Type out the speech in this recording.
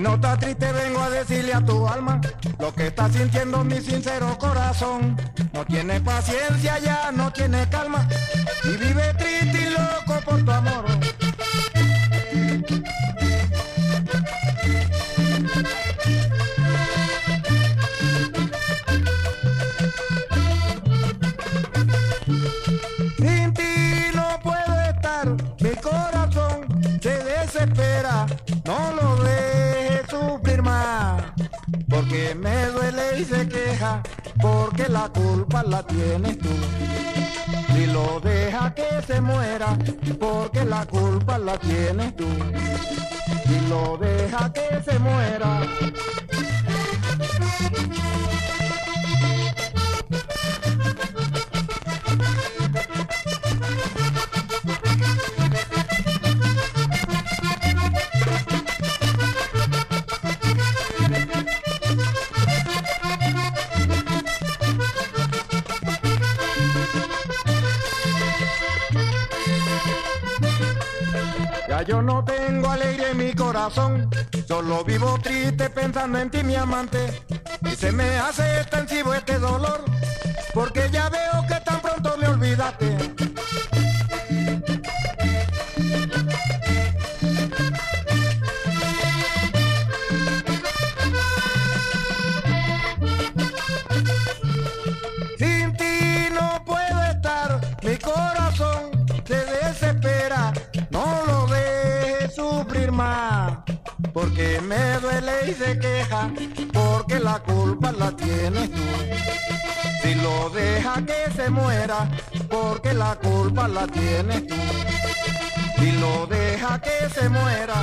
mi nota triste vengo a decirle a tu alma lo que está sintiendo mi sincero corazón. No tiene paciencia ya, no tiene calma y vive triste y loco por tu amor. Sin ti no puedo estar, mi corazón se desespera, no porque me duele y se queja, porque la culpa la tienes tú. Si lo deja que se muera, porque la culpa la tienes tú. Si lo deja que se muera. Yo no tengo alegría en mi corazón, solo vivo triste pensando en ti mi amante. Y se me hace extensivo este dolor, porque ya veo que tan pronto me olvidaste. Porque me duele y se queja, porque la culpa la tienes tú. Si lo deja que se muera, porque la culpa la tienes tú. Si lo deja que se muera,